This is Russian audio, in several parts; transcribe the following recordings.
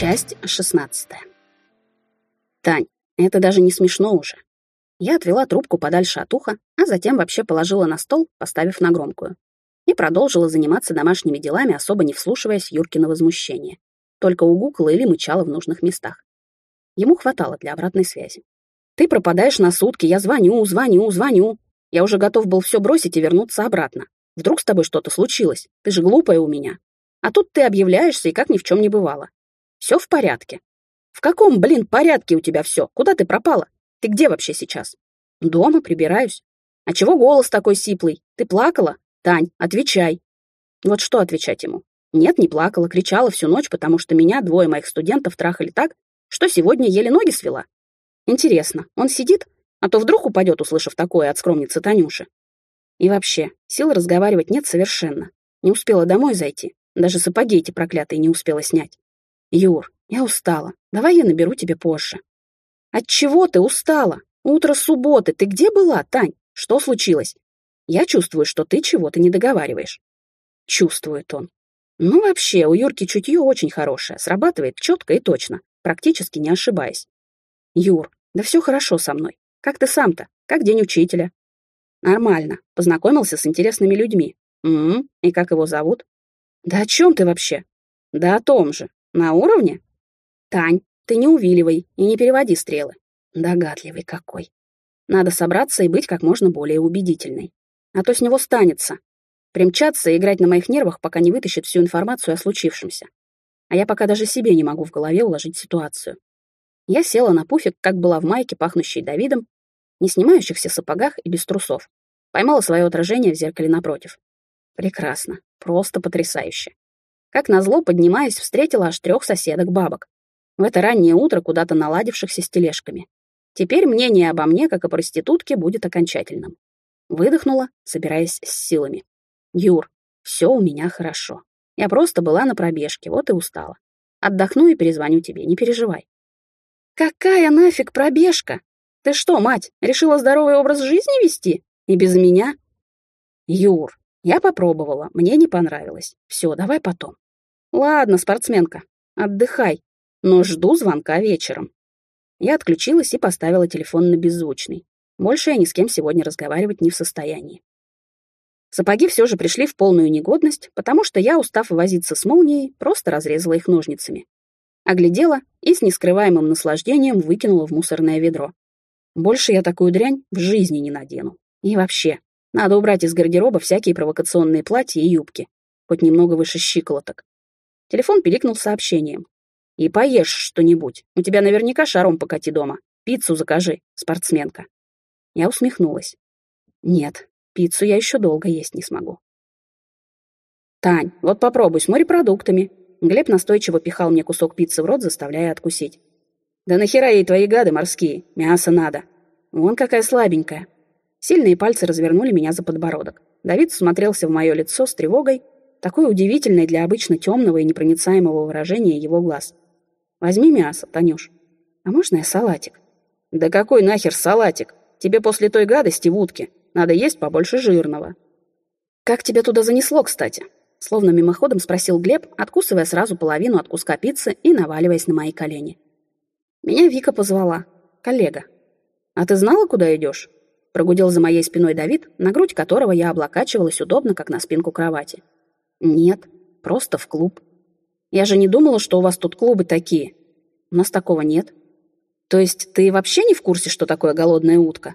Часть шестнадцатая. Тань, это даже не смешно уже. Я отвела трубку подальше от уха, а затем вообще положила на стол, поставив на громкую. И продолжила заниматься домашними делами, особо не вслушиваясь в Юркино возмущение. Только угукала или мычала в нужных местах. Ему хватало для обратной связи. «Ты пропадаешь на сутки, я звоню, звоню, звоню. Я уже готов был все бросить и вернуться обратно. Вдруг с тобой что-то случилось? Ты же глупая у меня. А тут ты объявляешься и как ни в чем не бывало. Все в порядке. В каком, блин, порядке у тебя все? Куда ты пропала? Ты где вообще сейчас? Дома прибираюсь. А чего голос такой сиплый? Ты плакала? Тань, отвечай. Вот что отвечать ему? Нет, не плакала, кричала всю ночь, потому что меня двое моих студентов трахали так, что сегодня еле ноги свела. Интересно, он сидит? А то вдруг упадет, услышав такое от скромницы Танюши. И вообще, сил разговаривать нет совершенно. Не успела домой зайти. Даже сапоги эти проклятые не успела снять. Юр, я устала. Давай я наберу тебе позже. От чего ты устала? Утро субботы. Ты где была, Тань? Что случилось? Я чувствую, что ты чего-то не договариваешь. Чувствует он. Ну, вообще, у Юрки чутье очень хорошее, срабатывает четко и точно, практически не ошибаясь. Юр, да все хорошо со мной. Как ты сам-то? Как день учителя? Нормально. Познакомился с интересными людьми. М, И как его зовут? Да о чем ты вообще? Да о том же. На уровне? Тань, ты не увиливай и не переводи стрелы. Догадливый какой. Надо собраться и быть как можно более убедительной. А то с него станется. Примчаться и играть на моих нервах, пока не вытащит всю информацию о случившемся. А я пока даже себе не могу в голове уложить ситуацию. Я села на пуфик, как была в майке, пахнущей Давидом, не снимающихся сапогах и без трусов. Поймала свое отражение в зеркале напротив. Прекрасно. Просто потрясающе. Как назло, поднимаясь, встретила аж трех соседок-бабок. В это раннее утро куда-то наладившихся с тележками. Теперь мнение обо мне, как о проститутке, будет окончательным. Выдохнула, собираясь с силами. Юр, все у меня хорошо. Я просто была на пробежке, вот и устала. Отдохну и перезвоню тебе, не переживай. Какая нафиг пробежка? Ты что, мать, решила здоровый образ жизни вести? И без меня? Юр, я попробовала, мне не понравилось. Все, давай потом. Ладно, спортсменка, отдыхай, но жду звонка вечером. Я отключилась и поставила телефон на беззвучный. Больше я ни с кем сегодня разговаривать не в состоянии. Сапоги все же пришли в полную негодность, потому что я, устав возиться с молнией, просто разрезала их ножницами. Оглядела и с нескрываемым наслаждением выкинула в мусорное ведро. Больше я такую дрянь в жизни не надену. И вообще, надо убрать из гардероба всякие провокационные платья и юбки, хоть немного выше щиколоток. Телефон пиликнул сообщением. «И поешь что-нибудь. У тебя наверняка шаром покати дома. Пиццу закажи, спортсменка». Я усмехнулась. «Нет, пиццу я еще долго есть не смогу». «Тань, вот попробуй с морепродуктами». Глеб настойчиво пихал мне кусок пиццы в рот, заставляя откусить. «Да нахера ей твои гады морские? Мясо надо. Вон какая слабенькая». Сильные пальцы развернули меня за подбородок. Давид смотрелся в мое лицо с тревогой, такой удивительной для обычно темного и непроницаемого выражения его глаз. «Возьми мясо, Танюш. А можно я салатик?» «Да какой нахер салатик? Тебе после той гадости в утке надо есть побольше жирного». «Как тебя туда занесло, кстати?» Словно мимоходом спросил Глеб, откусывая сразу половину от куска пиццы и наваливаясь на мои колени. Меня Вика позвала. Коллега. «А ты знала, куда идешь?» Прогудел за моей спиной Давид, на грудь которого я облокачивалась удобно, как на спинку кровати. «Нет, просто в клуб. Я же не думала, что у вас тут клубы такие. У нас такого нет. То есть ты вообще не в курсе, что такое голодная утка?»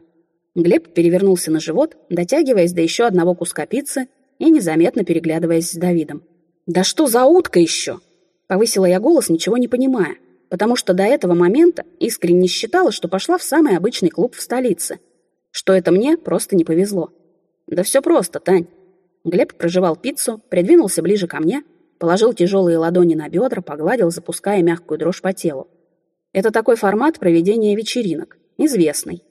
Глеб перевернулся на живот, дотягиваясь до еще одного куска пиццы и незаметно переглядываясь с Давидом. «Да что за утка еще?» Повысила я голос, ничего не понимая, потому что до этого момента искренне считала, что пошла в самый обычный клуб в столице — что это мне просто не повезло. Да все просто, Тань. Глеб прожевал пиццу, придвинулся ближе ко мне, положил тяжелые ладони на бедра, погладил, запуская мягкую дрожь по телу. Это такой формат проведения вечеринок, известный.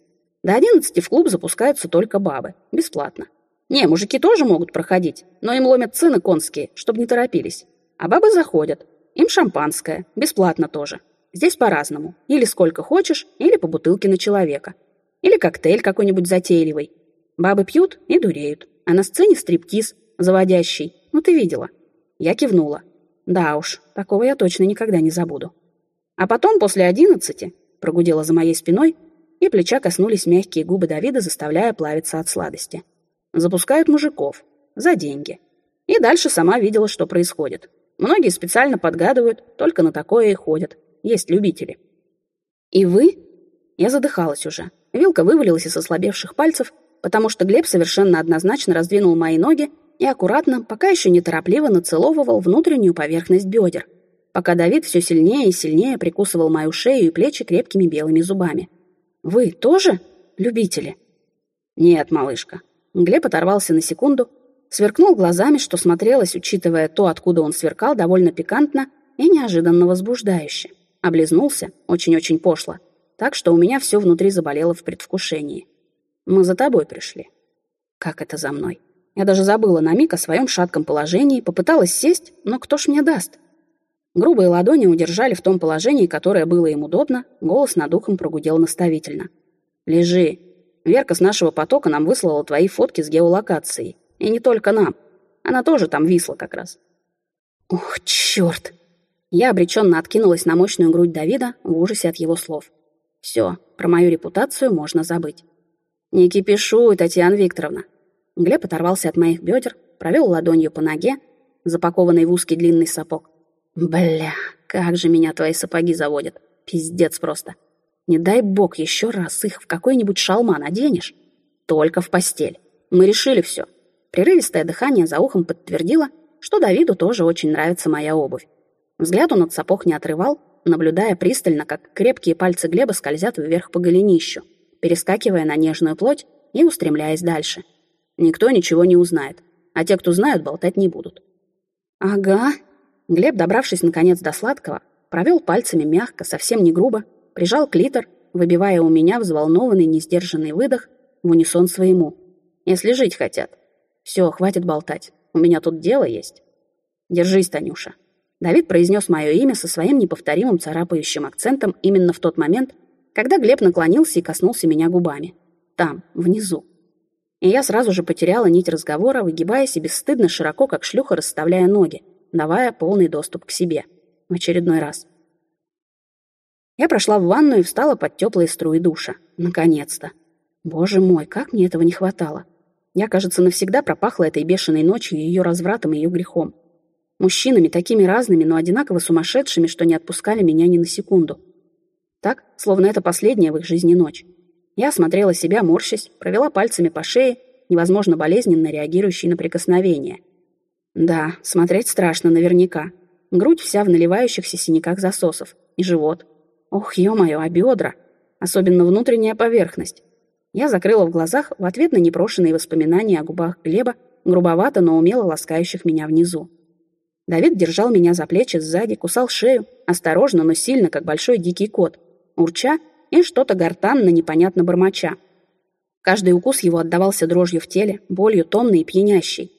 До одиннадцати в клуб запускаются только бабы, бесплатно. Не, мужики тоже могут проходить, но им ломят цены конские, чтобы не торопились. А бабы заходят. Им шампанское, бесплатно тоже. Здесь по-разному. Или сколько хочешь, или по бутылке на человека. Или коктейль какой-нибудь затейливый. Бабы пьют и дуреют. А на сцене стриптиз, заводящий. Ну, ты видела. Я кивнула. Да уж, такого я точно никогда не забуду. А потом, после одиннадцати, прогудела за моей спиной, и плеча коснулись мягкие губы Давида, заставляя плавиться от сладости. Запускают мужиков. За деньги. И дальше сама видела, что происходит. Многие специально подгадывают, только на такое и ходят. Есть любители. И вы? Я задыхалась уже. Вилка вывалилась из ослабевших пальцев, потому что Глеб совершенно однозначно раздвинул мои ноги и аккуратно, пока еще неторопливо нацеловывал внутреннюю поверхность бедер, пока Давид все сильнее и сильнее прикусывал мою шею и плечи крепкими белыми зубами. «Вы тоже любители?» «Нет, малышка». Глеб оторвался на секунду, сверкнул глазами, что смотрелось, учитывая то, откуда он сверкал, довольно пикантно и неожиданно возбуждающе. Облизнулся, очень-очень пошло, так что у меня все внутри заболело в предвкушении. Мы за тобой пришли. Как это за мной? Я даже забыла на миг о своем шатком положении, попыталась сесть, но кто ж мне даст? Грубые ладони удержали в том положении, которое было им удобно, голос над ухом прогудел наставительно. «Лежи. Верка с нашего потока нам выслала твои фотки с геолокацией. И не только нам. Она тоже там висла как раз». «Ух, черт!» Я обреченно откинулась на мощную грудь Давида в ужасе от его слов. «Все, про мою репутацию можно забыть». «Не кипишуй, Татьяна Викторовна». Глеб оторвался от моих бедер, провел ладонью по ноге, запакованной в узкий длинный сапог. «Бля, как же меня твои сапоги заводят. Пиздец просто. Не дай бог еще раз их в какой-нибудь шалма наденешь. Только в постель. Мы решили все». Прерывистое дыхание за ухом подтвердило, что Давиду тоже очень нравится моя обувь. Взгляд он от сапог не отрывал, наблюдая пристально, как крепкие пальцы Глеба скользят вверх по голенищу перескакивая на нежную плоть и устремляясь дальше. Никто ничего не узнает, а те, кто знают, болтать не будут. «Ага». Глеб, добравшись наконец до сладкого, провел пальцами мягко, совсем не грубо, прижал клитор, выбивая у меня взволнованный, несдержанный выдох в унисон своему. «Если жить хотят. Все, хватит болтать. У меня тут дело есть. Держись, Танюша». Давид произнес мое имя со своим неповторимым царапающим акцентом именно в тот момент, когда Глеб наклонился и коснулся меня губами. Там, внизу. И я сразу же потеряла нить разговора, выгибаясь и бесстыдно широко, как шлюха, расставляя ноги, давая полный доступ к себе. В очередной раз. Я прошла в ванную и встала под теплые струи душа. Наконец-то. Боже мой, как мне этого не хватало. Я, кажется, навсегда пропахла этой бешеной ночью, ее развратом и ее грехом. Мужчинами такими разными, но одинаково сумасшедшими, что не отпускали меня ни на секунду. Так, словно это последняя в их жизни ночь. Я осмотрела себя, морщась, провела пальцами по шее, невозможно болезненно реагирующей на прикосновение. Да, смотреть страшно наверняка. Грудь вся в наливающихся синяках засосов. И живот. Ох, ё-моё, а бедра? Особенно внутренняя поверхность. Я закрыла в глазах в ответ на непрошенные воспоминания о губах Глеба, грубовато, но умело ласкающих меня внизу. Давид держал меня за плечи сзади, кусал шею, осторожно, но сильно, как большой дикий кот — урча и что-то гортанно непонятно бормоча. Каждый укус его отдавался дрожью в теле, болью томной и пьянящей,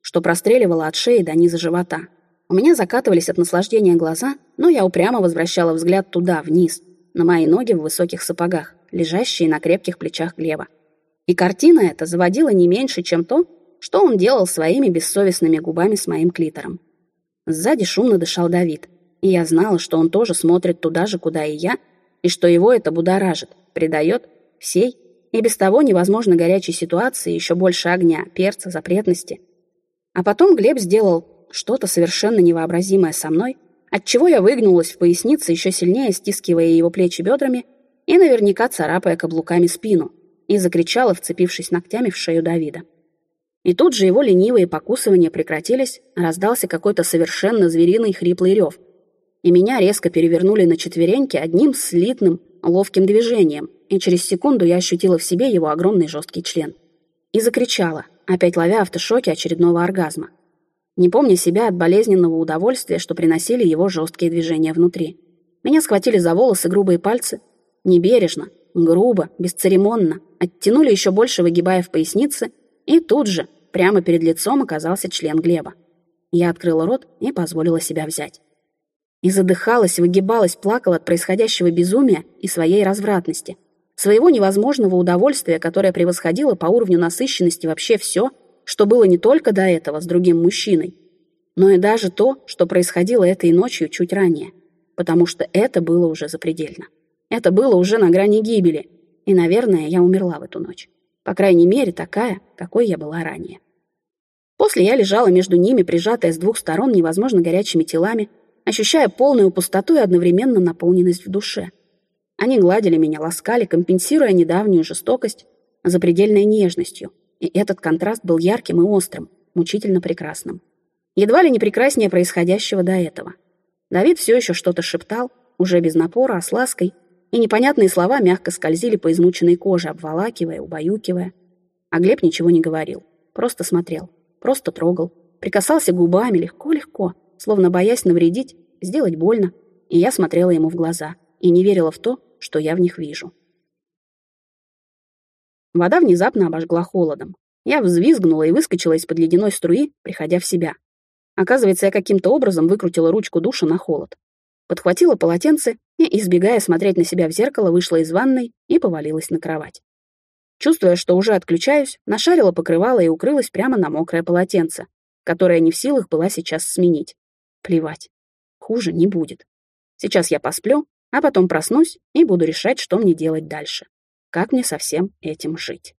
что простреливало от шеи до низа живота. У меня закатывались от наслаждения глаза, но я упрямо возвращала взгляд туда, вниз, на мои ноги в высоких сапогах, лежащие на крепких плечах Глеба. И картина эта заводила не меньше, чем то, что он делал своими бессовестными губами с моим клитором. Сзади шумно дышал Давид, и я знала, что он тоже смотрит туда же, куда и я, и что его это будоражит, придает всей и без того невозможно горячей ситуации еще больше огня, перца, запретности. А потом Глеб сделал что-то совершенно невообразимое со мной, отчего я выгнулась в пояснице, еще сильнее стискивая его плечи бедрами и наверняка царапая каблуками спину, и закричала, вцепившись ногтями в шею Давида. И тут же его ленивые покусывания прекратились, раздался какой-то совершенно звериный хриплый рев — и меня резко перевернули на четвереньки одним слитным, ловким движением, и через секунду я ощутила в себе его огромный жесткий член. И закричала, опять ловя автошоки очередного оргазма. Не помня себя от болезненного удовольствия, что приносили его жесткие движения внутри. Меня схватили за волосы грубые пальцы, небережно, грубо, бесцеремонно, оттянули еще больше, выгибая в пояснице, и тут же, прямо перед лицом, оказался член Глеба. Я открыла рот и позволила себя взять. И задыхалась, выгибалась, плакала от происходящего безумия и своей развратности. Своего невозможного удовольствия, которое превосходило по уровню насыщенности вообще все, что было не только до этого с другим мужчиной, но и даже то, что происходило этой ночью чуть ранее. потому что это было уже запредельно. Это было уже на грани гибели, и, наверное, я умерла в эту ночь. По крайней мере, такая, какой я была ранее. После я лежала между ними, прижатая с двух сторон невозможно горячими телами, ощущая полную пустоту и одновременно наполненность в душе. Они гладили меня, ласкали, компенсируя недавнюю жестокость запредельной нежностью, и этот контраст был ярким и острым, мучительно прекрасным. Едва ли не прекраснее происходящего до этого. Давид все еще что-то шептал, уже без напора, а с лаской, и непонятные слова мягко скользили по измученной коже, обволакивая, убаюкивая. А Глеб ничего не говорил, просто смотрел, просто трогал, прикасался губами легко-легко, словно боясь навредить, сделать больно, и я смотрела ему в глаза и не верила в то, что я в них вижу. Вода внезапно обожгла холодом. Я взвизгнула и выскочила из-под ледяной струи, приходя в себя. Оказывается, я каким-то образом выкрутила ручку душа на холод. Подхватила полотенце и, избегая смотреть на себя в зеркало, вышла из ванной и повалилась на кровать. Чувствуя, что уже отключаюсь, нашарила покрывало и укрылась прямо на мокрое полотенце, которое не в силах была сейчас сменить. Плевать. Хуже не будет. Сейчас я посплю, а потом проснусь и буду решать, что мне делать дальше. Как мне со всем этим жить.